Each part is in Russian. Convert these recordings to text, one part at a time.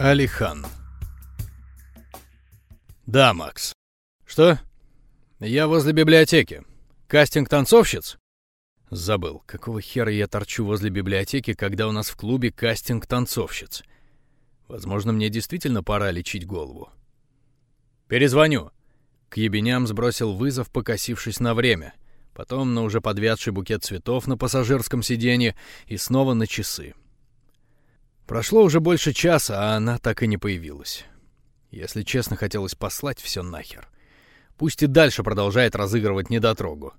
Алихан. Да, Макс. Что? Я возле библиотеки. Кастинг танцовщиц? Забыл, какого хера я торчу возле библиотеки, когда у нас в клубе кастинг танцовщиц. Возможно, мне действительно пора лечить голову. Перезвоню. К ебеням сбросил вызов, покосившись на время. Потом на уже подвядший букет цветов на пассажирском сиденье и снова на часы. Прошло уже больше часа, а она так и не появилась. Если честно, хотелось послать все нахер. Пусть и дальше продолжает разыгрывать недотрогу.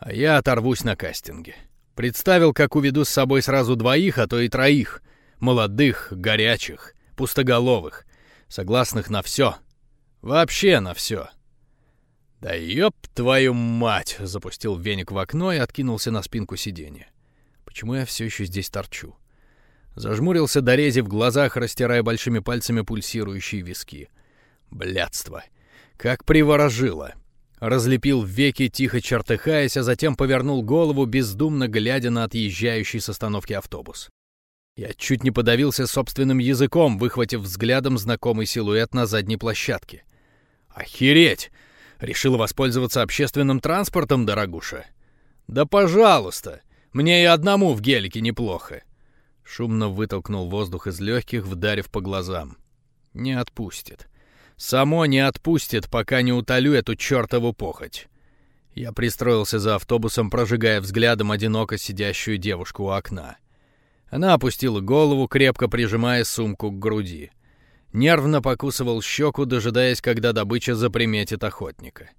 А я оторвусь на кастинге. Представил, как уведу с собой сразу двоих, а то и троих. Молодых, горячих, пустоголовых, согласных на все. Вообще на все. «Да ёб твою мать!» — запустил веник в окно и откинулся на спинку сиденья. «Почему я все еще здесь торчу?» Зажмурился дорези в глазах, растирая большими пальцами пульсирующие виски. Блядство! Как приворожило! Разлепил веки, тихо чертыхаясь, а затем повернул голову, бездумно глядя на отъезжающий с остановки автобус. Я чуть не подавился собственным языком, выхватив взглядом знакомый силуэт на задней площадке. «Охереть! Решила воспользоваться общественным транспортом, дорогуша? Да пожалуйста! Мне и одному в гелике неплохо!» Шумно вытолкнул воздух из легких, вдарив по глазам. «Не отпустит. Само не отпустит, пока не утолю эту чертову похоть». Я пристроился за автобусом, прожигая взглядом одиноко сидящую девушку у окна. Она опустила голову, крепко прижимая сумку к груди. Нервно покусывал щеку, дожидаясь, когда добыча заприметит охотника.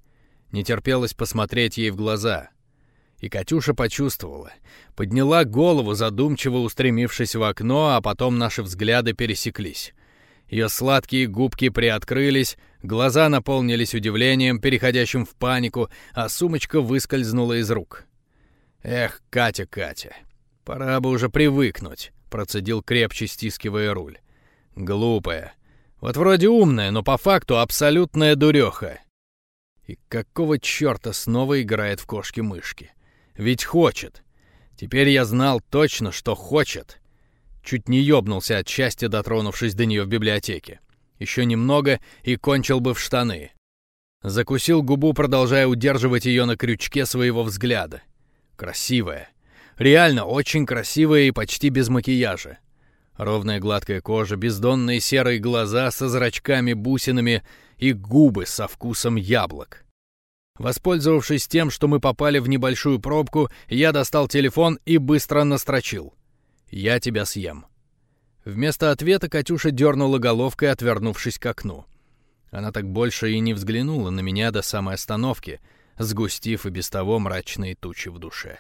Не терпелось посмотреть ей в глаза. И Катюша почувствовала. Подняла голову, задумчиво устремившись в окно, а потом наши взгляды пересеклись. Ее сладкие губки приоткрылись, глаза наполнились удивлением, переходящим в панику, а сумочка выскользнула из рук. «Эх, Катя, Катя, «Пора бы уже привыкнуть», — процедил крепче, стискивая руль. «Глупая. Вот вроде умная, но по факту абсолютная дуреха. И какого черта снова играет в кошки-мышки? Ведь хочет. Теперь я знал точно, что хочет. Чуть не ёбнулся от счастья, дотронувшись до нее в библиотеке. Еще немного и кончил бы в штаны. Закусил губу, продолжая удерживать ее на крючке своего взгляда. Красивая, Реально очень красивая и почти без макияжа. Ровная гладкая кожа, бездонные серые глаза со зрачками-бусинами и губы со вкусом яблок. Воспользовавшись тем, что мы попали в небольшую пробку, я достал телефон и быстро настрочил. «Я тебя съем». Вместо ответа Катюша дернула головкой, отвернувшись к окну. Она так больше и не взглянула на меня до самой остановки, сгустив и без того мрачные тучи в душе.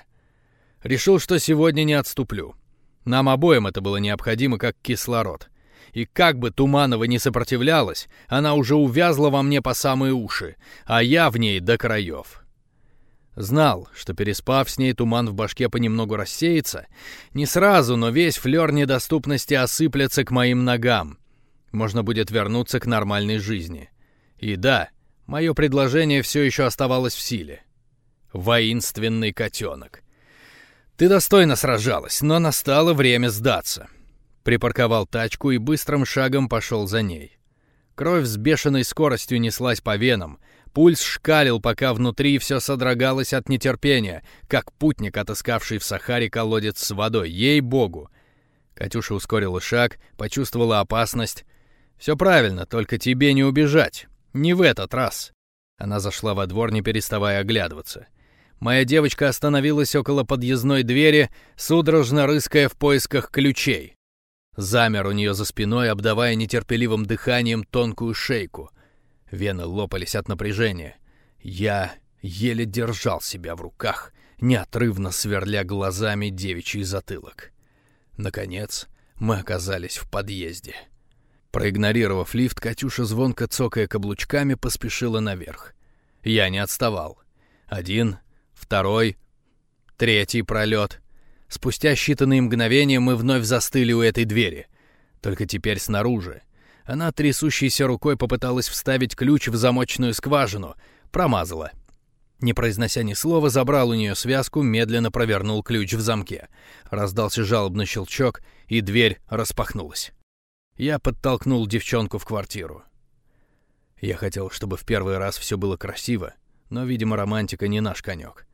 Решил, что сегодня не отступлю. Нам обоим это было необходимо как кислород. И как бы Туманова не сопротивлялась, она уже увязла во мне по самые уши, а я в ней до краев. Знал, что переспав с ней, туман в башке понемногу рассеется. Не сразу, но весь флёр недоступности осыплется к моим ногам. Можно будет вернуться к нормальной жизни. И да, мое предложение все еще оставалось в силе. Воинственный котенок. «Ты достойно сражалась, но настало время сдаться». Припарковал тачку и быстрым шагом пошел за ней. Кровь с бешеной скоростью неслась по венам, пульс шкалил, пока внутри все содрогалось от нетерпения, как путник, отыскавший в Сахаре колодец с водой, ей-богу. Катюша ускорила шаг, почувствовала опасность. «Все правильно, только тебе не убежать. Не в этот раз». Она зашла во двор, не переставая оглядываться. Моя девочка остановилась около подъездной двери, судорожно рыская в поисках ключей. Замер у нее за спиной, обдавая нетерпеливым дыханием тонкую шейку. Вены лопались от напряжения. Я еле держал себя в руках, неотрывно сверля глазами девичий затылок. Наконец, мы оказались в подъезде. Проигнорировав лифт, Катюша, звонко цокая каблучками, поспешила наверх. Я не отставал. Один, второй, третий пролет. Спустя считанные мгновения мы вновь застыли у этой двери. Только теперь снаружи. Она трясущейся рукой попыталась вставить ключ в замочную скважину. Промазала. Не произнося ни слова, забрал у нее связку, медленно провернул ключ в замке. Раздался жалобный щелчок, и дверь распахнулась. Я подтолкнул девчонку в квартиру. Я хотел, чтобы в первый раз все было красиво, но, видимо, романтика не наш конек.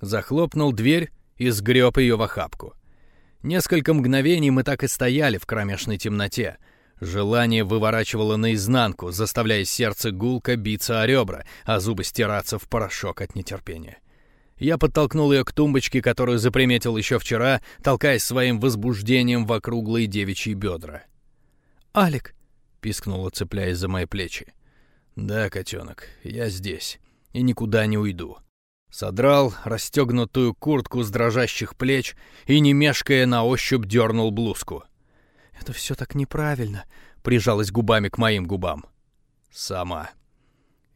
Захлопнул дверь и сгреб ее в охапку. Несколько мгновений мы так и стояли в кромешной темноте. Желание выворачивало наизнанку, заставляя сердце гулко биться о ребра, а зубы стираться в порошок от нетерпения. Я подтолкнул ее к тумбочке, которую заприметил еще вчера, толкаясь своим возбуждением в округлые девичьи бедра. «Алик!» — пискнула, цепляясь за мои плечи. «Да, котенок, я здесь и никуда не уйду». Содрал расстегнутую куртку с дрожащих плеч и, не мешкая, на ощупь дернул блузку. «Это все так неправильно», — прижалась губами к моим губам. «Сама.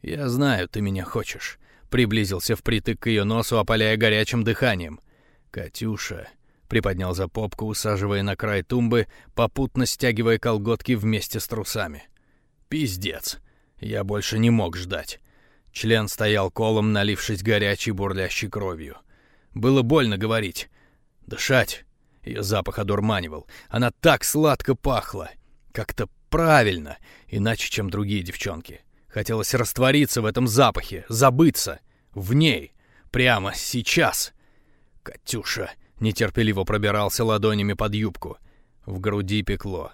Я знаю, ты меня хочешь», — приблизился впритык к ее носу, опаляя горячим дыханием. «Катюша», — приподнял за попку, усаживая на край тумбы, попутно стягивая колготки вместе с трусами. «Пиздец. Я больше не мог ждать. Член стоял колом, налившись горячей бурлящей кровью. Было больно говорить. Дышать. Ее запах одурманивал. Она так сладко пахла. Как-то правильно, иначе, чем другие девчонки. Хотелось раствориться в этом запахе, забыться. В ней. Прямо сейчас. Катюша нетерпеливо пробирался ладонями под юбку. В груди пекло.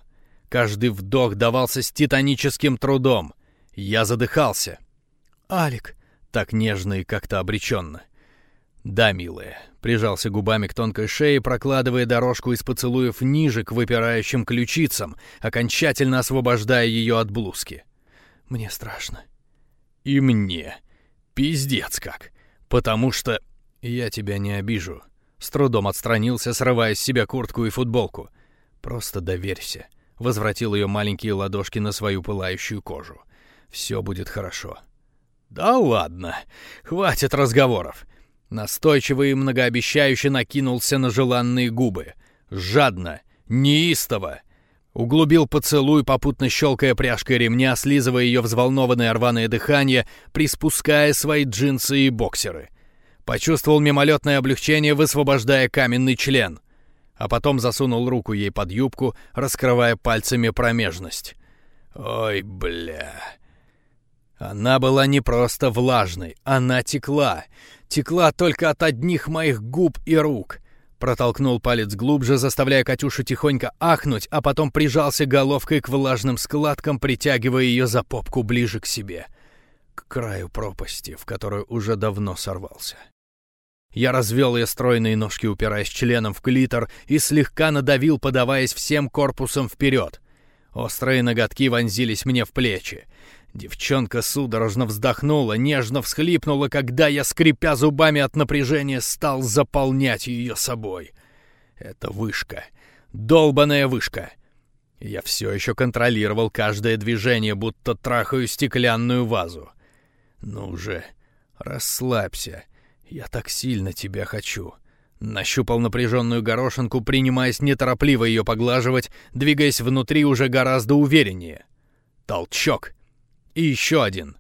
Каждый вдох давался с титаническим трудом. Я задыхался. «Алик!» Так нежно и как-то обреченно. «Да, милая», — прижался губами к тонкой шее, прокладывая дорожку из поцелуев ниже к выпирающим ключицам, окончательно освобождая ее от блузки. «Мне страшно». «И мне. Пиздец как. Потому что...» «Я тебя не обижу». С трудом отстранился, срывая с себя куртку и футболку. «Просто доверься». Возвратил ее маленькие ладошки на свою пылающую кожу. «Все будет хорошо». «Да ладно, хватит разговоров». Настойчиво и многообещающе накинулся на желанные губы. Жадно, неистово. Углубил поцелуй, попутно щелкая пряжкой ремня, слизывая ее взволнованное рваное дыхание, приспуская свои джинсы и боксеры. Почувствовал мимолетное облегчение, высвобождая каменный член. А потом засунул руку ей под юбку, раскрывая пальцами промежность. «Ой, бля...» Она была не просто влажной, она текла. Текла только от одних моих губ и рук. Протолкнул палец глубже, заставляя Катюшу тихонько ахнуть, а потом прижался головкой к влажным складкам, притягивая ее за попку ближе к себе. К краю пропасти, в которую уже давно сорвался. Я развел ее стройные ножки, упираясь членом в клитор, и слегка надавил, подаваясь всем корпусом вперед. Острые ноготки вонзились мне в плечи. Девчонка судорожно вздохнула, нежно всхлипнула, когда я, скрипя зубами от напряжения, стал заполнять ее собой. Это вышка. Долбаная вышка. Я все еще контролировал каждое движение, будто трахаю стеклянную вазу. Ну же, расслабься. Я так сильно тебя хочу. Нащупал напряженную горошинку, принимаясь неторопливо ее поглаживать, двигаясь внутри уже гораздо увереннее. Толчок — и еще один.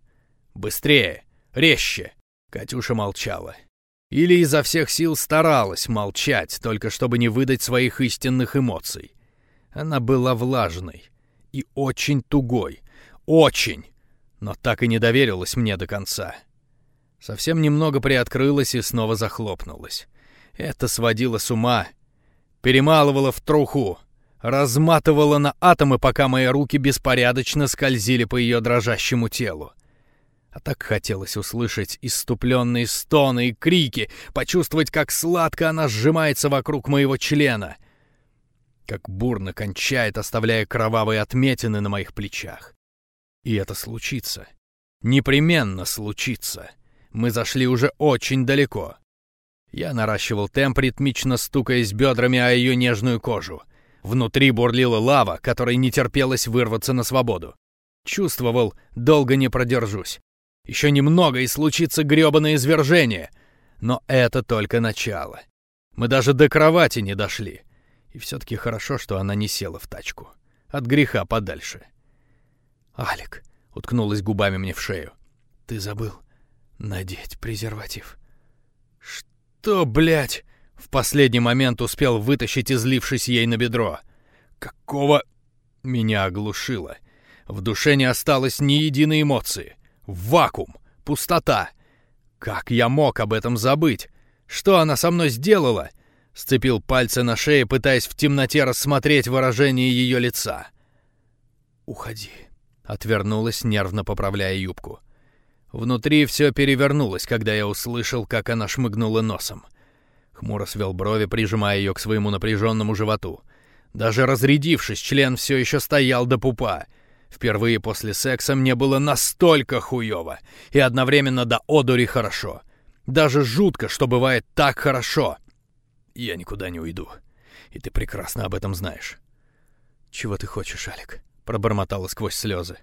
Быстрее, резче. Катюша молчала. Или изо всех сил старалась молчать, только чтобы не выдать своих истинных эмоций. Она была влажной и очень тугой. Очень! Но так и не доверилась мне до конца. Совсем немного приоткрылась и снова захлопнулась. Это сводило с ума. Перемалывало в труху разматывала на атомы, пока мои руки беспорядочно скользили по ее дрожащему телу. А так хотелось услышать иступленные стоны и крики, почувствовать, как сладко она сжимается вокруг моего члена, как бурно кончает, оставляя кровавые отметины на моих плечах. И это случится. Непременно случится. Мы зашли уже очень далеко. Я наращивал темп, ритмично стукаясь бедрами о ее нежную кожу. Внутри бурлила лава, которой не терпелось вырваться на свободу. Чувствовал, долго не продержусь. Еще немного, и случится грёбаное извержение. Но это только начало. Мы даже до кровати не дошли. И все-таки хорошо, что она не села в тачку. От греха подальше. «Алик», — уткнулась губами мне в шею. «Ты забыл надеть презерватив». «Что, блядь?» В последний момент успел вытащить, излившись ей на бедро. «Какого...» Меня оглушило. В душе не осталось ни единой эмоции. Вакуум, пустота. Как я мог об этом забыть? Что она со мной сделала? Сцепил пальцы на шее, пытаясь в темноте рассмотреть выражение ее лица. «Уходи», — отвернулась, нервно поправляя юбку. Внутри все перевернулось, когда я услышал, как она шмыгнула носом. Хмуро свел брови, прижимая ее к своему напряженному животу. Даже разрядившись, член все еще стоял до пупа. Впервые после секса мне было настолько хуево и одновременно до одури хорошо. Даже жутко, что бывает так хорошо. Я никуда не уйду, и ты прекрасно об этом знаешь. «Чего ты хочешь, Алик?» — пробормотала сквозь слезы.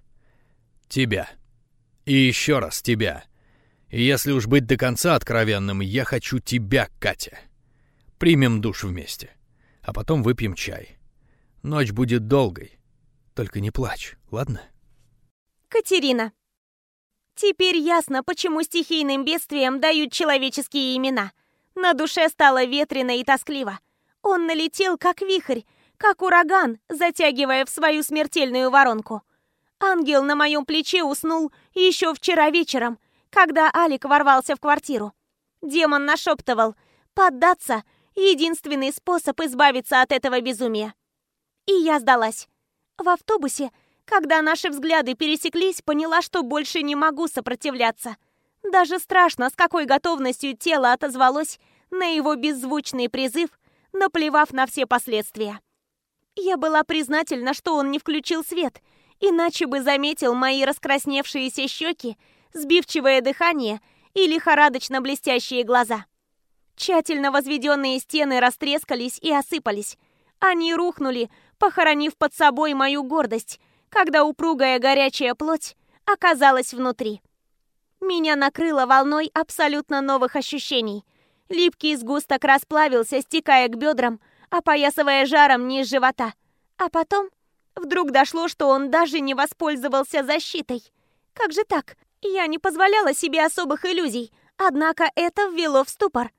«Тебя. И еще раз тебя. И если уж быть до конца откровенным, я хочу тебя, Катя. Примем душ вместе, а потом выпьем чай. Ночь будет долгой. Только не плачь, ладно?» Катерина. Теперь ясно, почему стихийным бедствиям дают человеческие имена. На душе стало ветрено и тоскливо. Он налетел, как вихрь, как ураган, затягивая в свою смертельную воронку. Ангел на моем плече уснул еще вчера вечером, когда Алик ворвался в квартиру. Демон нашептывал «Поддаться — единственный способ избавиться от этого безумия». И я сдалась. В автобусе, когда наши взгляды пересеклись, поняла, что больше не могу сопротивляться. Даже страшно, с какой готовностью тело отозвалось на его беззвучный призыв, наплевав на все последствия. Я была признательна, что он не включил свет — иначе бы заметил мои раскрасневшиеся щеки, сбивчивое дыхание и лихорадочно блестящие глаза. Тщательно возведенные стены растрескались и осыпались. Они рухнули, похоронив под собой мою гордость, когда упругая горячая плоть оказалась внутри. Меня накрыло волной абсолютно новых ощущений. Липкий сгусток расплавился, стекая к бедрам, опоясывая жаром низ живота. А потом Вдруг дошло, что он даже не воспользовался защитой. Как же так? Я не позволяла себе особых иллюзий, однако это ввело в ступор.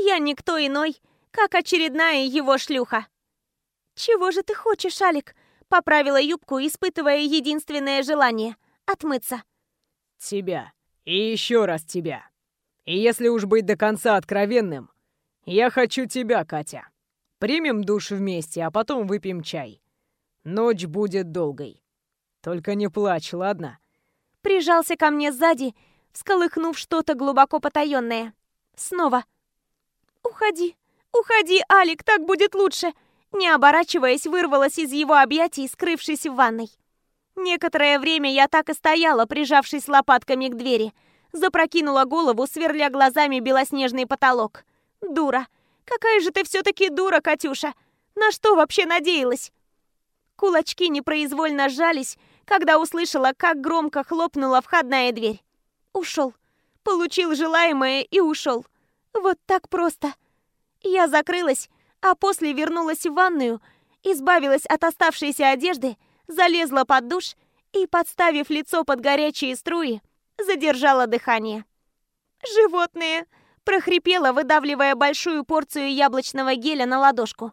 Я никто иной, как очередная его шлюха. «Чего же ты хочешь, Алик?» Поправила юбку, испытывая единственное желание — отмыться. «Тебя. И еще раз тебя. И если уж быть до конца откровенным, я хочу тебя, Катя. Примем душ вместе, а потом выпьем чай. Ночь будет долгой. Только не плачь, ладно?» Прижался ко мне сзади, всколыхнув что-то глубоко потаенное. Снова. «Уходи, уходи, Алик, так будет лучше!» Не оборачиваясь, вырвалась из его объятий, скрывшись в ванной. Некоторое время я так и стояла, прижавшись лопатками к двери. Запрокинула голову, сверля глазами белоснежный потолок. «Дура! Какая же ты все-таки дура, Катюша! На что вообще надеялась?» Кулачки непроизвольно сжались, когда услышала, как громко хлопнула входная дверь. Ушел. Получил желаемое и ушел. Вот так просто. Я закрылась, а после вернулась в ванную, избавилась от оставшейся одежды, залезла под душ и, подставив лицо под горячие струи, задержала дыхание. «Животные!» – прохрипела, выдавливая большую порцию яблочного геля на ладошку.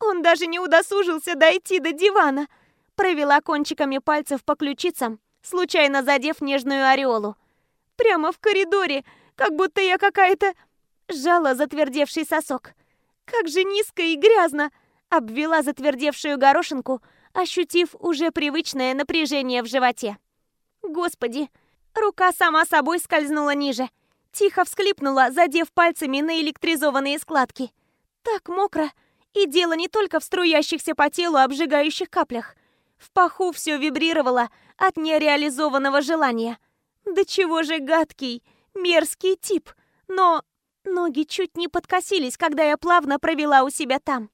Он даже не удосужился дойти до дивана. Провела кончиками пальцев по ключицам, случайно задев нежную ореолу. Прямо в коридоре, как будто я какая-то... Сжала затвердевший сосок. Как же низко и грязно! Обвела затвердевшую горошинку, ощутив уже привычное напряжение в животе. Господи! Рука сама собой скользнула ниже. Тихо всклипнула, задев пальцами на электризованные складки. Так мокро! И дело не только в струящихся по телу обжигающих каплях. В паху все вибрировало от нереализованного желания. Да чего же гадкий, мерзкий тип. Но ноги чуть не подкосились, когда я плавно провела у себя там.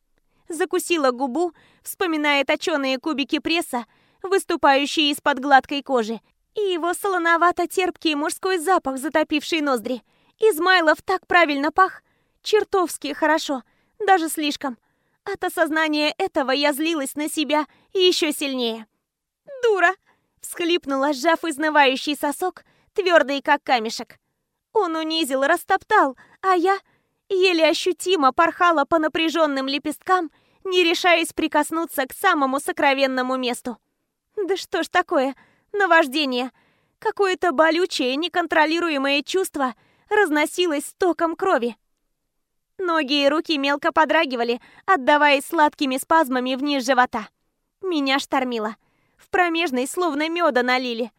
Закусила губу, вспоминая точеные кубики пресса, выступающие из-под гладкой кожи, и его солоновато-терпкий мужской запах, затопивший ноздри. Измайлов так правильно пах, чертовски хорошо, даже слишком. От осознания этого я злилась на себя еще сильнее. «Дура!» — всхлипнула, сжав изнывающий сосок, твердый как камешек. Он унизил, растоптал, а я еле ощутимо порхала по напряженным лепесткам, не решаясь прикоснуться к самому сокровенному месту. Да что ж такое? Наваждение. Какое-то болючее, неконтролируемое чувство разносилось стоком крови. Ноги и руки мелко подрагивали, отдаваясь сладкими спазмами вниз живота. Меня штормило. В промежной словно меда налили.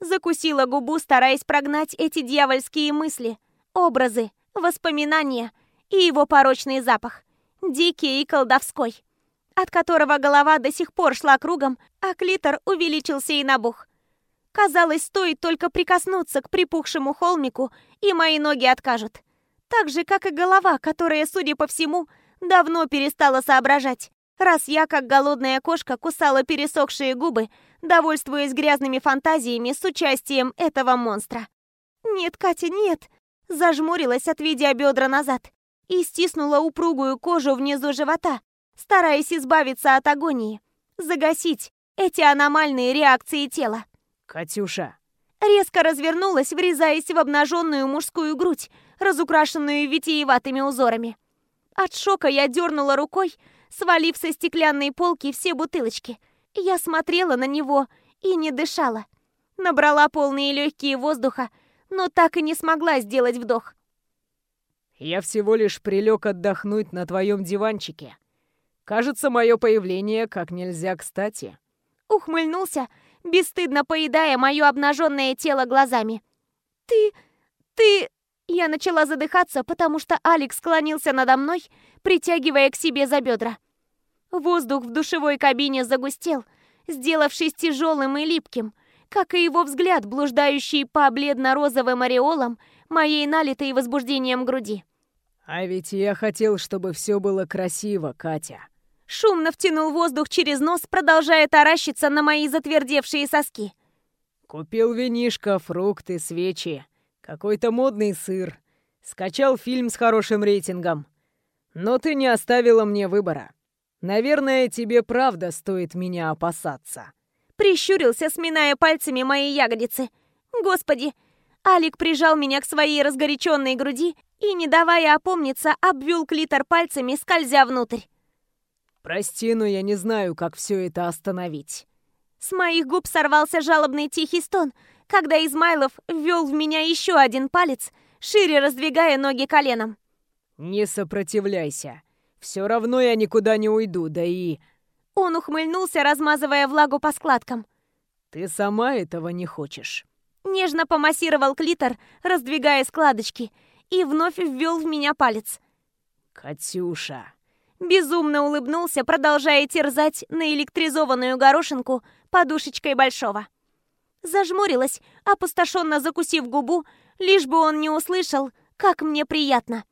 Закусила губу, стараясь прогнать эти дьявольские мысли, образы, воспоминания и его порочный запах. Дикий и колдовской. От которого голова до сих пор шла кругом, а клитор увеличился и набух. Казалось, стоит только прикоснуться к припухшему холмику, и мои ноги откажут. Так же, как и голова, которая, судя по всему, давно перестала соображать, раз я, как голодная кошка, кусала пересохшие губы, довольствуясь грязными фантазиями с участием этого монстра. «Нет, Катя, нет!» Зажмурилась, отведя бедра назад, и стиснула упругую кожу внизу живота, стараясь избавиться от агонии, загасить эти аномальные реакции тела. «Катюша!» Резко развернулась, врезаясь в обнаженную мужскую грудь, разукрашенную витиеватыми узорами. От шока я дернула рукой, свалив со стеклянной полки все бутылочки. Я смотрела на него и не дышала. Набрала полные легкие воздуха, но так и не смогла сделать вдох. «Я всего лишь прилег отдохнуть на твоем диванчике. Кажется, мое появление как нельзя кстати». Ухмыльнулся, бесстыдно поедая мое обнаженное тело глазами. «Ты... ты...» Я начала задыхаться, потому что Алекс склонился надо мной, притягивая к себе за бедра. Воздух в душевой кабине загустел, сделавшись тяжелым и липким, как и его взгляд, блуждающий по бледно-розовым ореолам моей налитой возбуждением груди. «А ведь я хотел, чтобы все было красиво, Катя». Шумно втянул воздух через нос, продолжая таращиться на мои затвердевшие соски. «Купил винишко, фрукты, свечи, какой-то модный сыр. Скачал фильм с хорошим рейтингом. Но ты не оставила мне выбора. Наверное, тебе правда стоит меня опасаться». Прищурился, сминая пальцами мои ягодицы. «Господи, Алик прижал меня к своей разгоряченной груди и, не давая опомниться, обвел клитор пальцами, скользя внутрь. «Прости, но я не знаю, как все это остановить». С моих губ сорвался жалобный тихий стон, когда Измайлов ввел в меня еще один палец, шире раздвигая ноги коленом. «Не сопротивляйся. Все равно я никуда не уйду, да и...» Он ухмыльнулся, размазывая влагу по складкам. «Ты сама этого не хочешь». Нежно помассировал клитор, раздвигая складочки, и вновь ввел в меня палец. «Катюша!» Безумно улыбнулся, продолжая терзать наэлектризованную горошинку подушечкой большого. Зажмурилась, опустошенно закусив губу, лишь бы он не услышал, как мне приятно.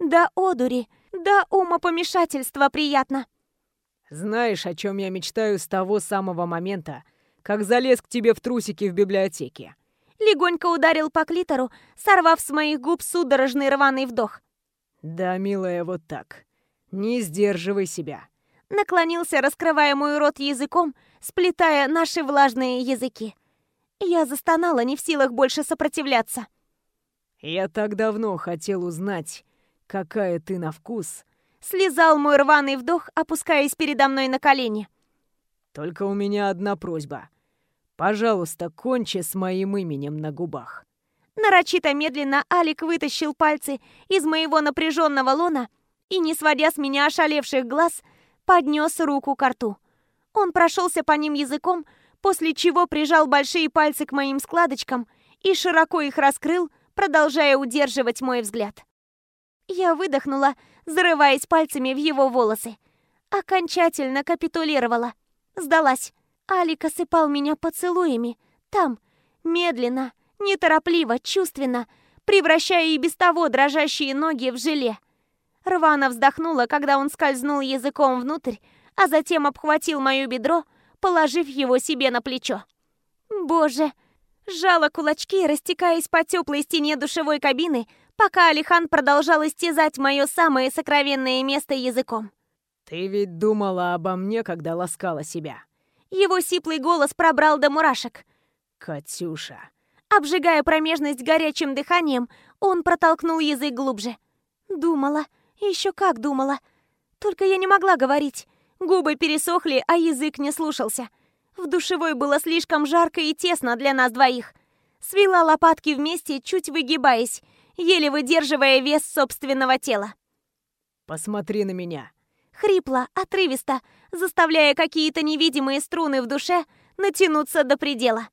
Да одури, да умопомешательства приятно. Знаешь, о чем я мечтаю с того самого момента, как залез к тебе в трусики в библиотеке? легонько ударил по клитору, сорвав с моих губ судорожный рваный вдох. «Да, милая, вот так. Не сдерживай себя». Наклонился, раскрывая мой рот языком, сплетая наши влажные языки. Я застонала, не в силах больше сопротивляться. «Я так давно хотел узнать, какая ты на вкус». Слезал мой рваный вдох, опускаясь передо мной на колени. «Только у меня одна просьба — Пожалуйста, кончи с моим именем на губах. Нарочито медленно Алик вытащил пальцы из моего напряженного лона и, не сводя с меня ошалевших глаз, поднес руку к рту. Он прошелся по ним языком, после чего прижал большие пальцы к моим складочкам и широко их раскрыл, продолжая удерживать мой взгляд. Я выдохнула, зарываясь пальцами в его волосы. Окончательно капитулировала. Сдалась. Алик осыпал меня поцелуями. Там, медленно, неторопливо, чувственно, превращая и без того дрожащие ноги в желе. Рвана вздохнула, когда он скользнул языком внутрь, а затем обхватил мое бедро, положив его себе на плечо. Боже! Сжала кулачки, растекаясь по теплой стене душевой кабины, пока Алихан продолжал истязать мое самое сокровенное место языком. «Ты ведь думала обо мне, когда ласкала себя?» Его сиплый голос пробрал до мурашек. «Катюша!» Обжигая промежность горячим дыханием, он протолкнул язык глубже. Думала, еще как думала. Только я не могла говорить. Губы пересохли, а язык не слушался. В душевой было слишком жарко и тесно для нас двоих. Свела лопатки вместе, чуть выгибаясь, еле выдерживая вес собственного тела. «Посмотри на меня!» Хрипло, отрывисто, заставляя какие-то невидимые струны в душе натянуться до предела.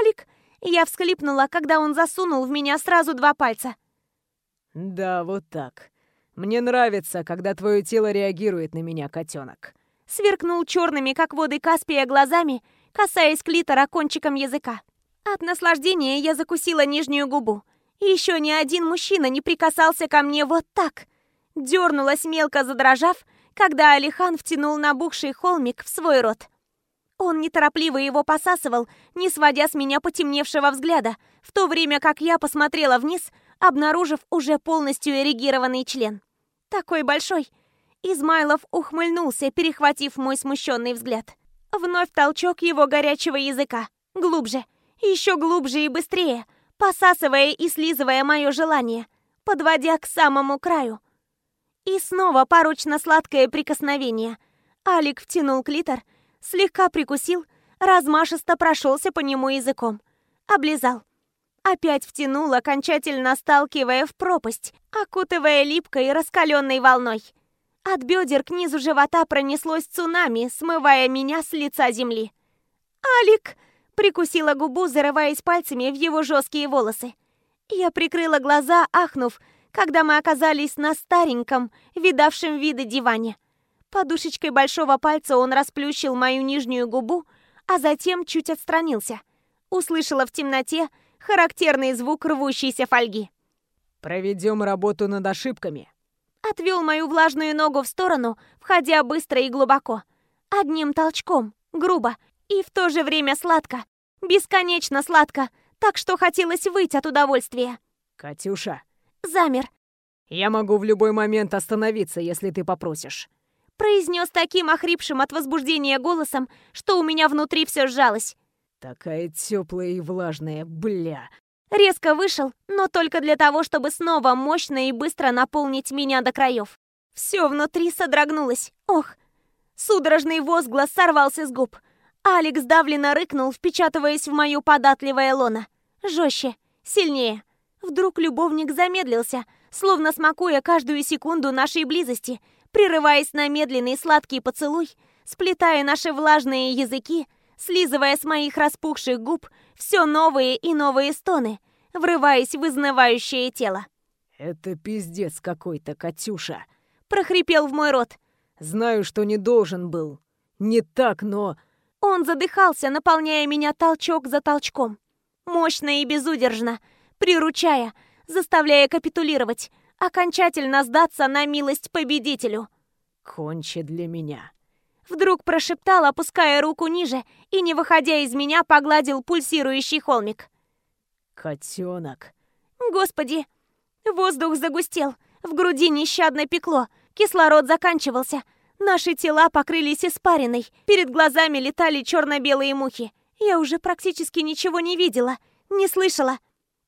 «Алик!» Я всхлипнула, когда он засунул в меня сразу два пальца. «Да, вот так. Мне нравится, когда твое тело реагирует на меня, котенок. Сверкнул черными, как воды Каспия, глазами, касаясь клитора кончиком языка. От наслаждения я закусила нижнюю губу. Еще ни один мужчина не прикасался ко мне вот так. Дернулась мелко задрожав, когда Алихан втянул набухший холмик в свой рот. Он неторопливо его посасывал, не сводя с меня потемневшего взгляда, в то время как я посмотрела вниз, обнаружив уже полностью эрегированный член. Такой большой. Измайлов ухмыльнулся, перехватив мой смущенный взгляд. Вновь толчок его горячего языка. Глубже, еще глубже и быстрее, посасывая и слизывая мое желание, подводя к самому краю. И снова порочно-сладкое прикосновение. Алик втянул клитор, слегка прикусил, размашисто прошелся по нему языком. Облизал. Опять втянул, окончательно сталкивая в пропасть, окутывая липкой раскаленной волной. От бедер к низу живота пронеслось цунами, смывая меня с лица земли. «Алик!» — прикусила губу, зарываясь пальцами в его жесткие волосы. Я прикрыла глаза, ахнув, когда мы оказались на стареньком, видавшем виды диване. Подушечкой большого пальца он расплющил мою нижнюю губу, а затем чуть отстранился. Услышала в темноте характерный звук рвущейся фольги. «Проведем работу над ошибками». Отвел мою влажную ногу в сторону, входя быстро и глубоко. Одним толчком, грубо и в то же время сладко. Бесконечно сладко, так что хотелось выйти от удовольствия. «Катюша!» Замер. «Я могу в любой момент остановиться, если ты попросишь» произнес таким охрипшим от возбуждения голосом, что у меня внутри все сжалось. Такая теплая и влажная, бля. Резко вышел, но только для того, чтобы снова мощно и быстро наполнить меня до краев. Все внутри содрогнулось. Ох! Судорожный возглас сорвался с губ. Алекс давленно рыкнул, впечатываясь в мою податливое лоно. Жестче, сильнее. Вдруг любовник замедлился, словно смакуя каждую секунду нашей близости, прерываясь на медленный сладкий поцелуй, сплетая наши влажные языки, слизывая с моих распухших губ все новые и новые стоны, врываясь в изнывающее тело. «Это пиздец какой-то, Катюша!» прохрипел в мой рот. «Знаю, что не должен был. Не так, но...» Он задыхался, наполняя меня толчок за толчком. Мощно и безудержно, приручая, заставляя капитулировать, окончательно сдаться на милость победителю. «Кончи для меня». Вдруг прошептал, опуская руку ниже и, не выходя из меня, погладил пульсирующий холмик. «Котенок». «Господи!» Воздух загустел, в груди нещадно пекло, кислород заканчивался. Наши тела покрылись испариной, перед глазами летали черно-белые мухи. Я уже практически ничего не видела, не слышала,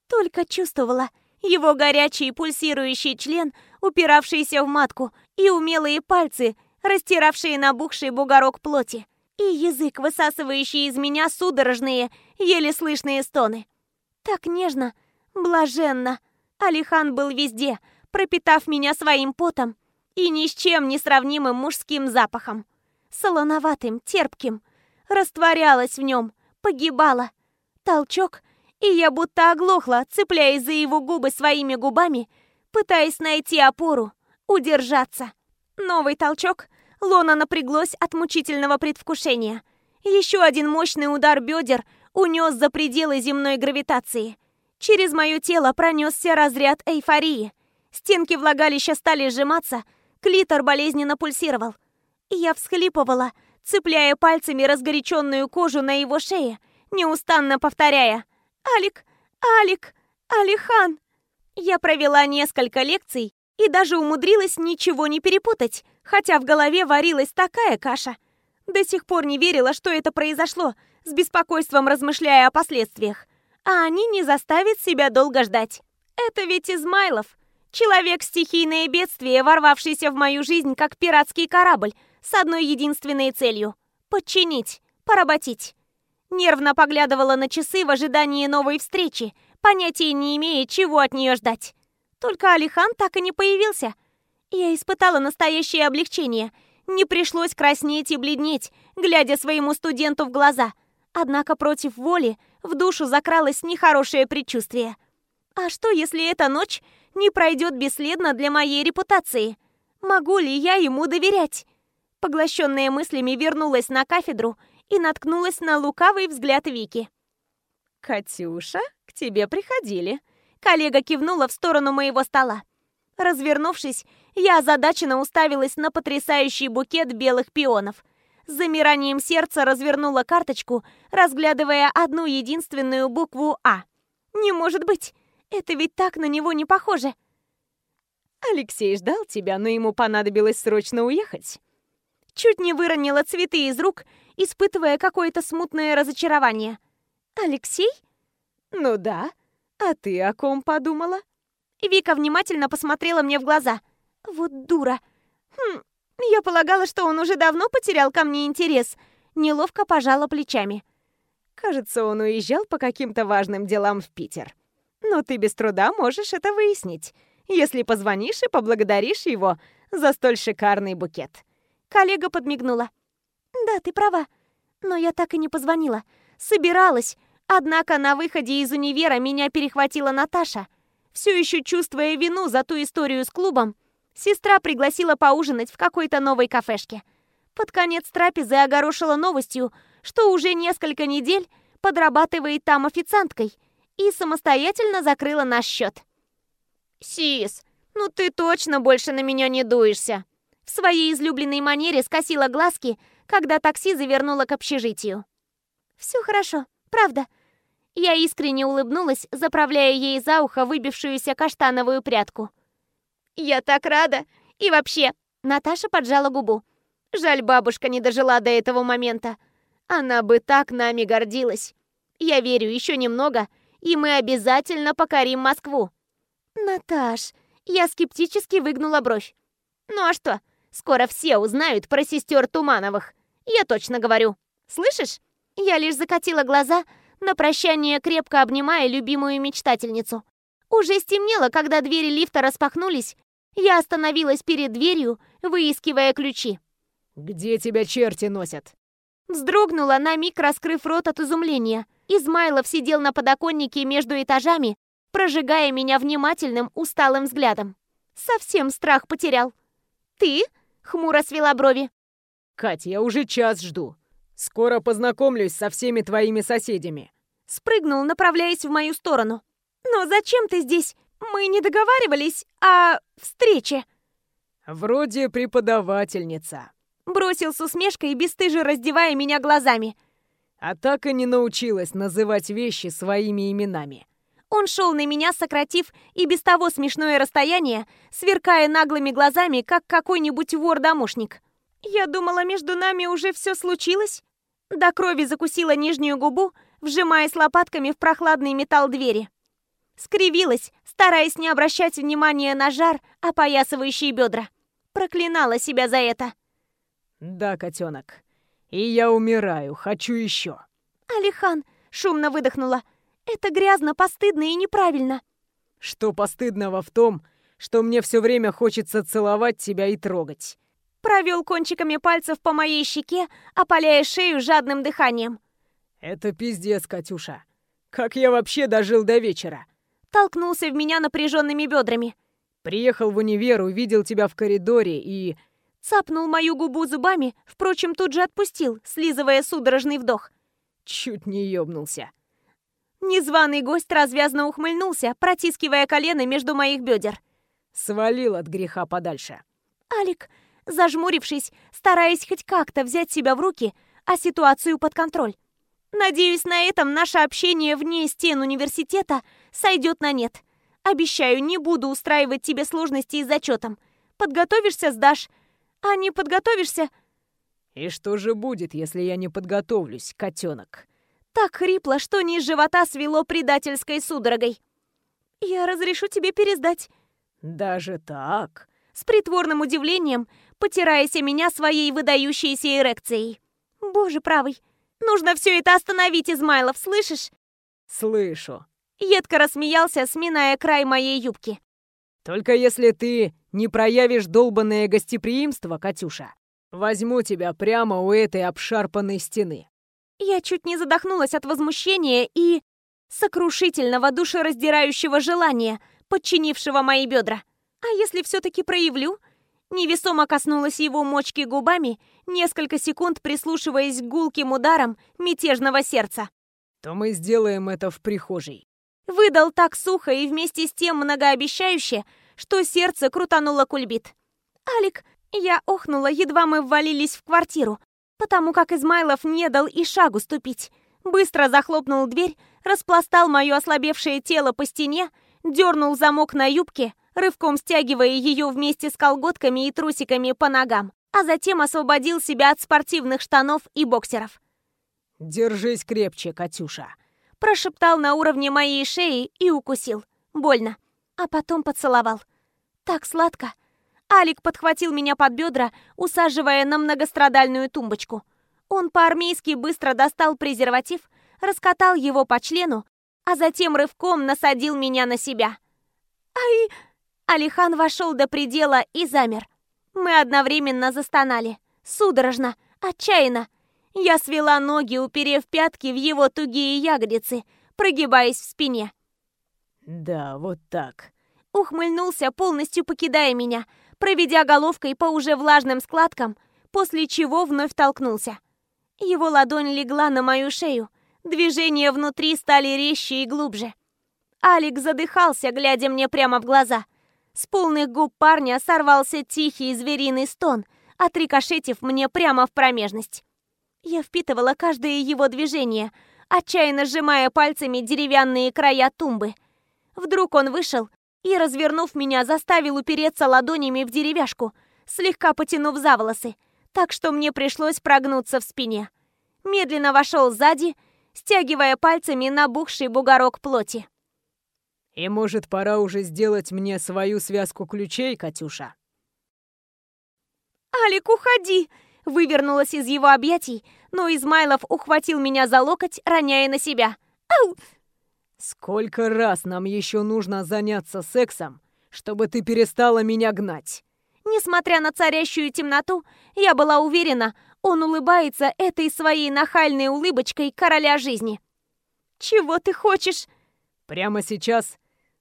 только чувствовала — его горячий пульсирующий член, упиравшийся в матку, и умелые пальцы, растиравшие набухший бугорок плоти, и язык, высасывающий из меня судорожные, еле слышные стоны. Так нежно, блаженно. Алихан был везде, пропитав меня своим потом и ни с чем не сравнимым мужским запахом. Солоноватым, терпким. Растворялась в нем, погибала. Толчок — и я будто оглохла, цепляясь за его губы своими губами, пытаясь найти опору, удержаться. Новый толчок. Лона напряглась от мучительного предвкушения. Еще один мощный удар бедер унес за пределы земной гравитации. Через мое тело пронесся разряд эйфории. Стенки влагалища стали сжиматься, клитор болезненно пульсировал. Я всхлипывала, цепляя пальцами разгоряченную кожу на его шее, неустанно повторяя «Алик! Алик! Алихан!» Я провела несколько лекций и даже умудрилась ничего не перепутать, хотя в голове варилась такая каша. До сих пор не верила, что это произошло, с беспокойством размышляя о последствиях. А они не заставят себя долго ждать. Это ведь Измайлов. Человек – стихийное бедствие, ворвавшийся в мою жизнь как пиратский корабль с одной единственной целью – подчинить, поработить. Нервно поглядывала на часы в ожидании новой встречи, понятия не имея, чего от нее ждать. Только Алихан так и не появился. Я испытала настоящее облегчение. Не пришлось краснеть и бледнеть, глядя своему студенту в глаза. Однако против воли в душу закралось нехорошее предчувствие. А что, если эта ночь не пройдет бесследно для моей репутации. Могу ли я ему доверять? Поглощенная мыслями вернулась на кафедру и наткнулась на лукавый взгляд Вики. «Катюша, к тебе приходили». Коллега кивнула в сторону моего стола. Развернувшись, я озадаченно уставилась на потрясающий букет белых пионов. С замиранием сердца развернула карточку, разглядывая одну единственную букву «А». «Не может быть! Это ведь так на него не похоже. Алексей ждал тебя, но ему понадобилось срочно уехать. Чуть не выронила цветы из рук, испытывая какое-то смутное разочарование. Алексей? Ну да. А ты о ком подумала? Вика внимательно посмотрела мне в глаза. Вот дура. Хм, я полагала, что он уже давно потерял ко мне интерес. Неловко пожала плечами. Кажется, он уезжал по каким-то важным делам в Питер но ты без труда можешь это выяснить, если позвонишь и поблагодаришь его за столь шикарный букет». Коллега подмигнула. «Да, ты права, но я так и не позвонила. Собиралась, однако на выходе из универа меня перехватила Наташа. Все еще чувствуя вину за ту историю с клубом, сестра пригласила поужинать в какой-то новой кафешке. Под конец трапезы огорошила новостью, что уже несколько недель подрабатывает там официанткой – и самостоятельно закрыла наш счет. «Сис, ну ты точно больше на меня не дуешься!» В своей излюбленной манере скосила глазки, когда такси завернуло к общежитию. «Все хорошо, правда». Я искренне улыбнулась, заправляя ей за ухо выбившуюся каштановую прядку. «Я так рада! И вообще...» Наташа поджала губу. «Жаль, бабушка не дожила до этого момента. Она бы так нами гордилась. Я верю, еще немного, и мы обязательно покорим Москву. Наташ, я скептически выгнула бровь. Ну а что, скоро все узнают про сестер Тумановых. Я точно говорю. Слышишь? Я лишь закатила глаза, на прощание крепко обнимая любимую мечтательницу. Уже стемнело, когда двери лифта распахнулись. Я остановилась перед дверью, выискивая ключи. «Где тебя черти носят?» Вздрогнула, на миг раскрыв рот от изумления. Измайлов сидел на подоконнике между этажами, прожигая меня внимательным, усталым взглядом. Совсем страх потерял. «Ты?» — хмуро свела брови. «Кать, я уже час жду. Скоро познакомлюсь со всеми твоими соседями». Спрыгнул, направляясь в мою сторону. «Но зачем ты здесь? Мы не договаривались о встрече». «Вроде преподавательница», Бросил с усмешкой, бесстыже раздевая меня глазами. А так и не научилась называть вещи своими именами. Он шел на меня, сократив и без того смешное расстояние, сверкая наглыми глазами, как какой-нибудь вор-домушник. Я думала, между нами уже все случилось. До крови закусила нижнюю губу, вжимаясь лопатками в прохладный металл двери. Скривилась, стараясь не обращать внимания на жар, опоясывающие бедра. Проклинала себя за это. «Да, котенок. И я умираю, хочу еще». «Алихан!» — шумно выдохнула. «Это грязно, постыдно и неправильно». «Что постыдного в том, что мне все время хочется целовать тебя и трогать?» Провел кончиками пальцев по моей щеке, опаляя шею жадным дыханием. «Это пиздец, Катюша. Как я вообще дожил до вечера?» Толкнулся в меня напряженными бедрами. «Приехал в универ, увидел тебя в коридоре и...» Цапнул мою губу зубами, впрочем, тут же отпустил, слизывая судорожный вдох. Чуть не ёбнулся. Незваный гость развязно ухмыльнулся, протискивая колено между моих бедер. Свалил от греха подальше. Алик, зажмурившись, стараясь хоть как-то взять себя в руки, а ситуацию под контроль. Надеюсь, на этом наше общение вне стен университета сойдет на нет. Обещаю, не буду устраивать тебе сложности с зачетом. Подготовишься, сдашь, а не подготовишься? И что же будет, если я не подготовлюсь, котенок? Так хрипло, что низ живота свело предательской судорогой. Я разрешу тебе пересдать. «Даже так?» С притворным удивлением, потираясь меня своей выдающейся эрекцией. «Боже правый, нужно все это остановить, Измайлов, слышишь?» «Слышу». Едко рассмеялся, сминая край моей юбки. «Только если ты не проявишь долбанное гостеприимство, Катюша, возьму тебя прямо у этой обшарпанной стены». Я чуть не задохнулась от возмущения и сокрушительного душераздирающего желания, подчинившего мои бедра. А если все-таки проявлю? Невесомо коснулась его мочки губами, несколько секунд прислушиваясь к гулким ударам мятежного сердца. То мы сделаем это в прихожей. Выдал так сухо и вместе с тем многообещающе, что сердце крутануло кульбит. «Алик!» Я охнула, едва мы ввалились в квартиру, потому как Измайлов не дал и шагу ступить. Быстро захлопнул дверь, распластал мое ослабевшее тело по стене, дернул замок на юбке, рывком стягивая ее вместе с колготками и трусиками по ногам, а затем освободил себя от спортивных штанов и боксеров. «Держись крепче, Катюша», – прошептал на уровне моей шеи и укусил. Больно. А потом поцеловал. Так сладко. Алик подхватил меня под бедра, усаживая на многострадальную тумбочку. Он по-армейски быстро достал презерватив, раскатал его по члену, а затем рывком насадил меня на себя. «Ай!» Алихан вошел до предела и замер. Мы одновременно застонали. Судорожно, отчаянно. Я свела ноги, уперев пятки в его тугие ягодицы, прогибаясь в спине. «Да, вот так». Ухмыльнулся, полностью покидая меня, проведя головкой по уже влажным складкам, после чего вновь толкнулся. Его ладонь легла на мою шею, движения внутри стали резче и глубже. Алик задыхался, глядя мне прямо в глаза. С полных губ парня сорвался тихий звериный стон, отрикошетив мне прямо в промежность. Я впитывала каждое его движение, отчаянно сжимая пальцами деревянные края тумбы. Вдруг он вышел и, развернув меня, заставил упереться ладонями в деревяшку, слегка потянув за волосы, так что мне пришлось прогнуться в спине. Медленно вошел сзади, стягивая пальцами набухший бугорок плоти. И может, пора уже сделать мне свою связку ключей, Катюша? «Алик, уходи!» Вывернулась из его объятий, но Измайлов ухватил меня за локоть, роняя на себя. «Ау!» «Сколько раз нам еще нужно заняться сексом, чтобы ты перестала меня гнать?» Несмотря на царящую темноту, я была уверена, он улыбается этой своей нахальной улыбочкой короля жизни. «Чего ты хочешь?» «Прямо сейчас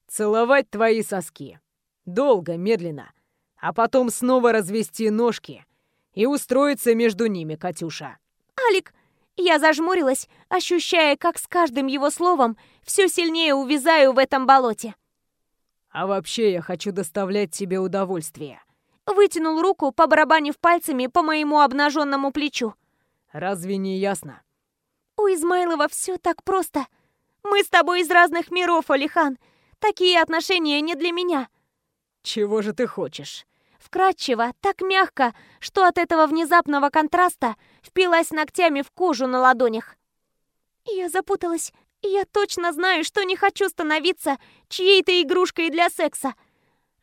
целовать твои соски. Долго, медленно. А потом снова развести ножки и устроиться между ними, Катюша. Алик, я зажмурилась, ощущая, как с каждым его словом все сильнее увязаю в этом болоте. А вообще я хочу доставлять тебе удовольствие. Вытянул руку, побарабанив пальцами по моему обнаженному плечу. Разве не ясно? У Измайлова все так просто. Мы с тобой из разных миров, Алихан. Такие отношения не для меня. Чего же ты хочешь? Вкрадчиво, так мягко, что от этого внезапного контраста впилась ногтями в кожу на ладонях. Я запуталась. Я точно знаю, что не хочу становиться чьей-то игрушкой для секса.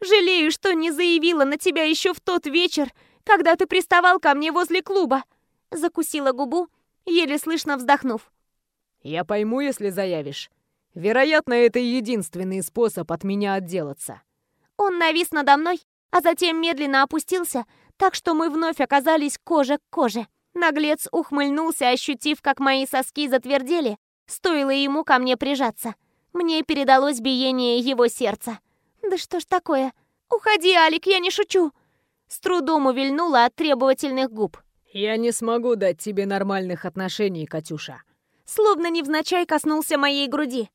Жалею, что не заявила на тебя еще в тот вечер, когда ты приставал ко мне возле клуба. Закусила губу, еле слышно вздохнув. Я пойму, если заявишь. Вероятно, это единственный способ от меня отделаться. Он навис надо мной, а затем медленно опустился, так что мы вновь оказались кожа к коже. Наглец ухмыльнулся, ощутив, как мои соски затвердели, стоило ему ко мне прижаться. Мне передалось биение его сердца. «Да что ж такое? Уходи, Алик, я не шучу!» С трудом увильнула от требовательных губ. «Я не смогу дать тебе нормальных отношений, Катюша». Словно невзначай коснулся моей груди.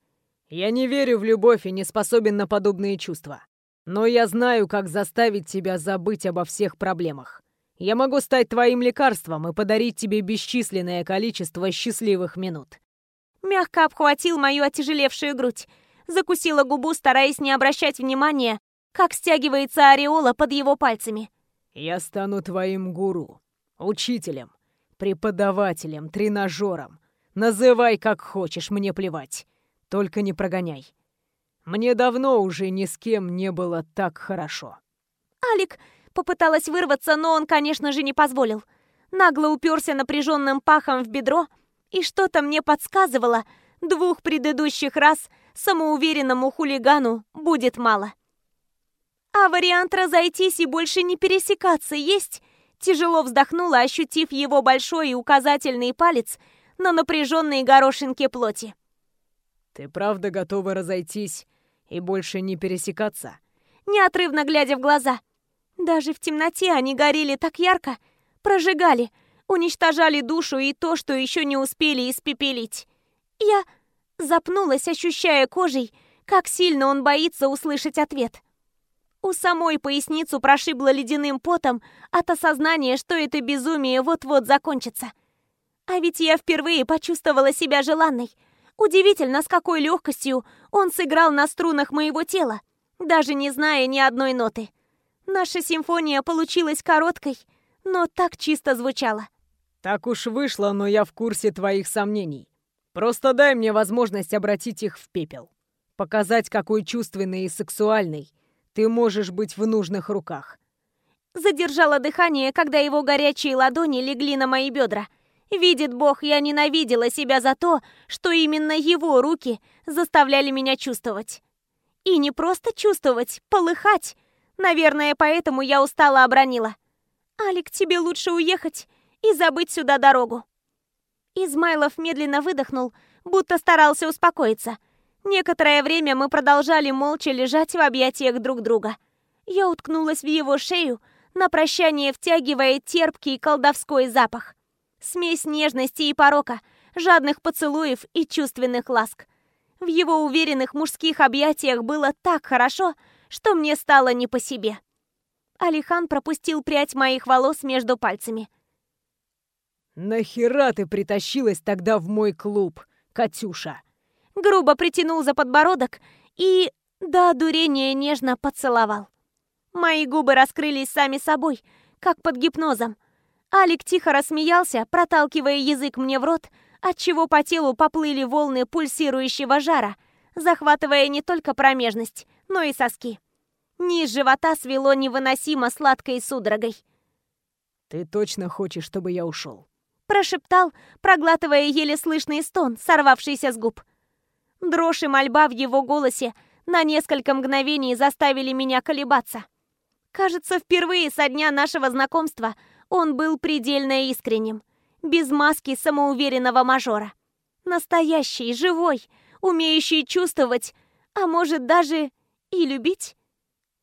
Я не верю в любовь и не способен на подобные чувства. Но я знаю, как заставить тебя забыть обо всех проблемах. Я могу стать твоим лекарством и подарить тебе бесчисленное количество счастливых минут». Мягко обхватил мою отяжелевшую грудь. Закусила губу, стараясь не обращать внимания, как стягивается ореола под его пальцами. «Я стану твоим гуру, учителем, преподавателем, тренажером. Называй как хочешь, мне плевать. Только не прогоняй. Мне давно уже ни с кем не было так хорошо. Алик попыталась вырваться, но он, конечно же, не позволил. Нагло уперся напряженным пахом в бедро, и что-то мне подсказывало, двух предыдущих раз самоуверенному хулигану будет мало. А вариант разойтись и больше не пересекаться есть? Тяжело вздохнула, ощутив его большой и указательный палец на напряженной горошинке плоти. «Ты правда готова разойтись и больше не пересекаться?» Неотрывно глядя в глаза. Даже в темноте они горели так ярко, прожигали, уничтожали душу и то, что еще не успели испепелить. Я запнулась, ощущая кожей, как сильно он боится услышать ответ. У самой поясницу прошибло ледяным потом от осознания, что это безумие вот-вот закончится. А ведь я впервые почувствовала себя желанной. Удивительно, с какой легкостью он сыграл на струнах моего тела, даже не зная ни одной ноты. Наша симфония получилась короткой, но так чисто звучала. Так уж вышло, но я в курсе твоих сомнений. Просто дай мне возможность обратить их в пепел. Показать, какой чувственный и сексуальный ты можешь быть в нужных руках. Задержала дыхание, когда его горячие ладони легли на мои бедра. Видит Бог, я ненавидела себя за то, что именно его руки заставляли меня чувствовать. И не просто чувствовать, полыхать. Наверное, поэтому я устало обронила. «Алик, тебе лучше уехать и забыть сюда дорогу». Измайлов медленно выдохнул, будто старался успокоиться – Некоторое время мы продолжали молча лежать в объятиях друг друга. Я уткнулась в его шею, на прощание втягивая терпкий колдовской запах. Смесь нежности и порока, жадных поцелуев и чувственных ласк. В его уверенных мужских объятиях было так хорошо, что мне стало не по себе. Алихан пропустил прядь моих волос между пальцами. «Нахера ты притащилась тогда в мой клуб, Катюша?» грубо притянул за подбородок и до одурения нежно поцеловал. Мои губы раскрылись сами собой, как под гипнозом. Алик тихо рассмеялся, проталкивая язык мне в рот, отчего по телу поплыли волны пульсирующего жара, захватывая не только промежность, но и соски. Низ живота свело невыносимо сладкой судорогой. «Ты точно хочешь, чтобы я ушел?» Прошептал, проглатывая еле слышный стон, сорвавшийся с губ. Дрожь и мольба в его голосе на несколько мгновений заставили меня колебаться. Кажется, впервые со дня нашего знакомства он был предельно искренним, без маски самоуверенного мажора. Настоящий, живой, умеющий чувствовать, а может даже и любить.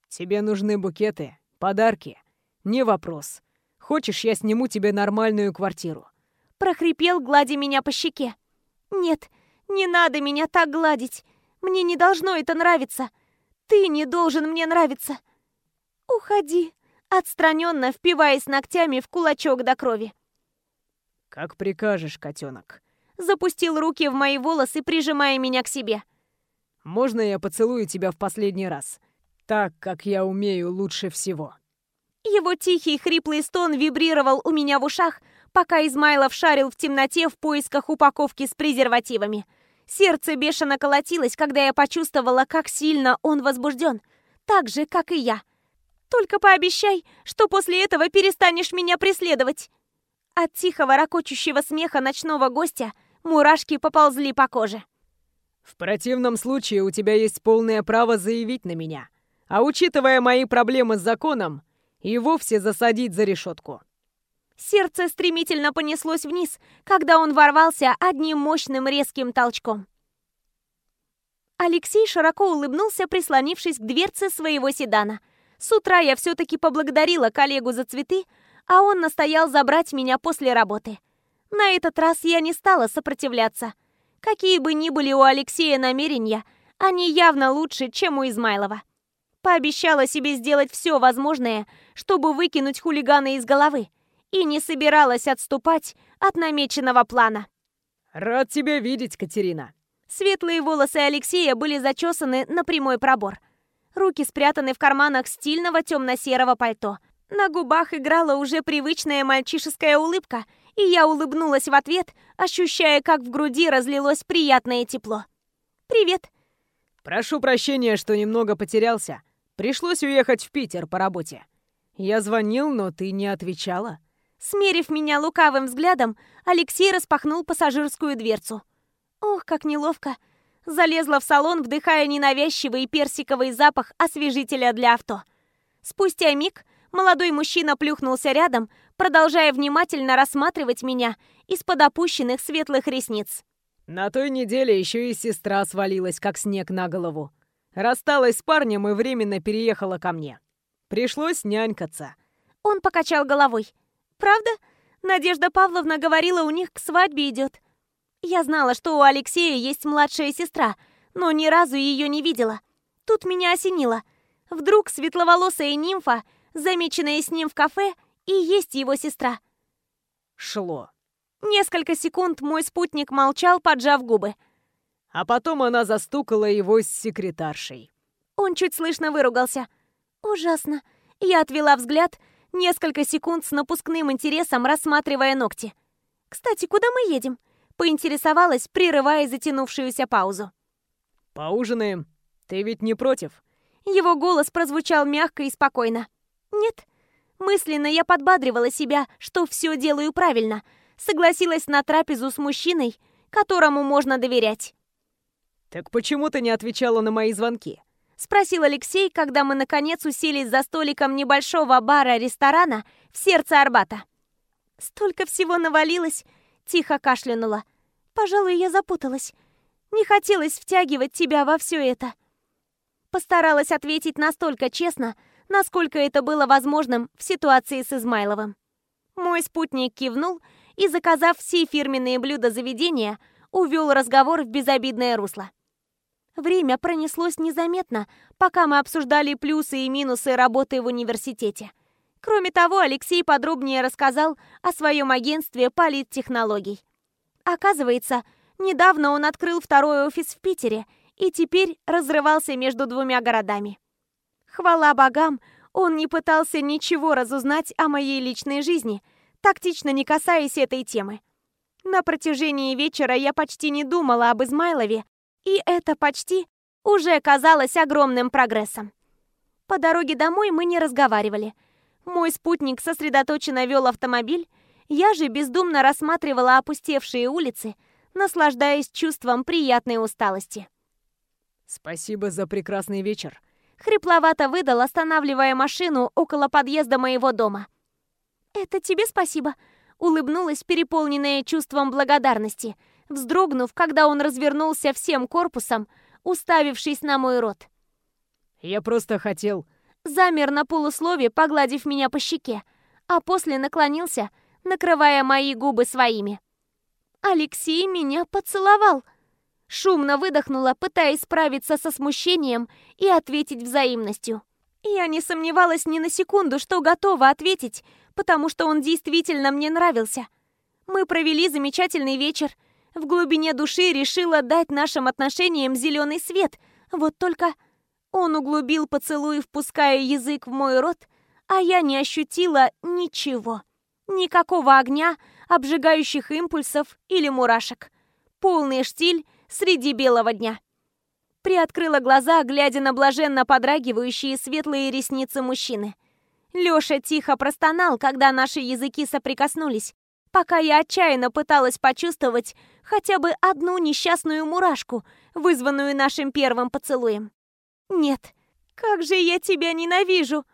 Тебе нужны букеты, подарки. Не вопрос. Хочешь, я сниму тебе нормальную квартиру? Прохрипел, гладя меня по щеке. Нет, не надо меня так гладить. Мне не должно это нравиться. Ты не должен мне нравиться. Уходи, отстраненно впиваясь ногтями в кулачок до крови. Как прикажешь, котенок. Запустил руки в мои волосы, прижимая меня к себе. Можно я поцелую тебя в последний раз? Так, как я умею лучше всего. Его тихий хриплый стон вибрировал у меня в ушах, пока Измайлов шарил в темноте в поисках упаковки с презервативами. Сердце бешено колотилось, когда я почувствовала, как сильно он возбужден. Так же, как и я. Только пообещай, что после этого перестанешь меня преследовать. От тихого ракочущего смеха ночного гостя мурашки поползли по коже. В противном случае у тебя есть полное право заявить на меня. А учитывая мои проблемы с законом, и вовсе засадить за решетку. Сердце стремительно понеслось вниз, когда он ворвался одним мощным резким толчком. Алексей широко улыбнулся, прислонившись к дверце своего седана. С утра я все-таки поблагодарила коллегу за цветы, а он настоял забрать меня после работы. На этот раз я не стала сопротивляться. Какие бы ни были у Алексея намерения, они явно лучше, чем у Измайлова. Пообещала себе сделать все возможное, чтобы выкинуть хулигана из головы и не собиралась отступать от намеченного плана. «Рад тебя видеть, Катерина!» Светлые волосы Алексея были зачесаны на прямой пробор. Руки спрятаны в карманах стильного темно-серого пальто. На губах играла уже привычная мальчишеская улыбка, и я улыбнулась в ответ, ощущая, как в груди разлилось приятное тепло. «Привет!» «Прошу прощения, что немного потерялся. Пришлось уехать в Питер по работе. Я звонил, но ты не отвечала». Смерив меня лукавым взглядом, Алексей распахнул пассажирскую дверцу. Ох, как неловко. Залезла в салон, вдыхая ненавязчивый персиковый запах освежителя для авто. Спустя миг молодой мужчина плюхнулся рядом, продолжая внимательно рассматривать меня из-под опущенных светлых ресниц. На той неделе еще и сестра свалилась, как снег на голову. Рассталась с парнем и временно переехала ко мне. Пришлось нянькаться. Он покачал головой. Правда? Надежда Павловна говорила, у них к свадьбе идет. Я знала, что у Алексея есть младшая сестра, но ни разу ее не видела. Тут меня осенило. Вдруг светловолосая нимфа, замеченная с ним в кафе, и есть его сестра. Шло. Несколько секунд мой спутник молчал, поджав губы. А потом она застукала его с секретаршей. Он чуть слышно выругался. Ужасно. Я отвела взгляд, несколько секунд с напускным интересом рассматривая ногти. «Кстати, куда мы едем?» Поинтересовалась, прерывая затянувшуюся паузу. «Поужинаем. Ты ведь не против?» Его голос прозвучал мягко и спокойно. «Нет». Мысленно я подбадривала себя, что все делаю правильно. Согласилась на трапезу с мужчиной, которому можно доверять. «Так почему ты не отвечала на мои звонки?» Спросил Алексей, когда мы, наконец, уселись за столиком небольшого бара-ресторана в сердце Арбата. «Столько всего навалилось!» — тихо кашлянула. «Пожалуй, я запуталась. Не хотелось втягивать тебя во все это». Постаралась ответить настолько честно, насколько это было возможным в ситуации с Измайловым. Мой спутник кивнул и, заказав все фирменные блюда заведения, увел разговор в безобидное русло. Время пронеслось незаметно, пока мы обсуждали плюсы и минусы работы в университете. Кроме того, Алексей подробнее рассказал о своем агентстве политтехнологий. Оказывается, недавно он открыл второй офис в Питере и теперь разрывался между двумя городами. Хвала богам, он не пытался ничего разузнать о моей личной жизни, тактично не касаясь этой темы. На протяжении вечера я почти не думала об Измайлове, и это почти уже казалось огромным прогрессом. По дороге домой мы не разговаривали. Мой спутник сосредоточенно вел автомобиль, я же бездумно рассматривала опустевшие улицы, наслаждаясь чувством приятной усталости. «Спасибо за прекрасный вечер», — хрипловато выдал, останавливая машину около подъезда моего дома. «Это тебе спасибо», — улыбнулась, переполненная чувством благодарности — вздрогнув, когда он развернулся всем корпусом, уставившись на мой рот. «Я просто хотел...» Замер на полуслове, погладив меня по щеке, а после наклонился, накрывая мои губы своими. Алексей меня поцеловал. Шумно выдохнула, пытаясь справиться со смущением и ответить взаимностью. Я не сомневалась ни на секунду, что готова ответить, потому что он действительно мне нравился. Мы провели замечательный вечер, в глубине души решила дать нашим отношениям зеленый свет. Вот только он углубил поцелуй, впуская язык в мой рот, а я не ощутила ничего. Никакого огня, обжигающих импульсов или мурашек. Полный штиль среди белого дня. Приоткрыла глаза, глядя на блаженно подрагивающие светлые ресницы мужчины. Лёша тихо простонал, когда наши языки соприкоснулись, пока я отчаянно пыталась почувствовать хотя бы одну несчастную мурашку, вызванную нашим первым поцелуем. «Нет, как же я тебя ненавижу!»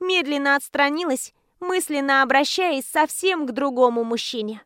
Медленно отстранилась, мысленно обращаясь совсем к другому мужчине.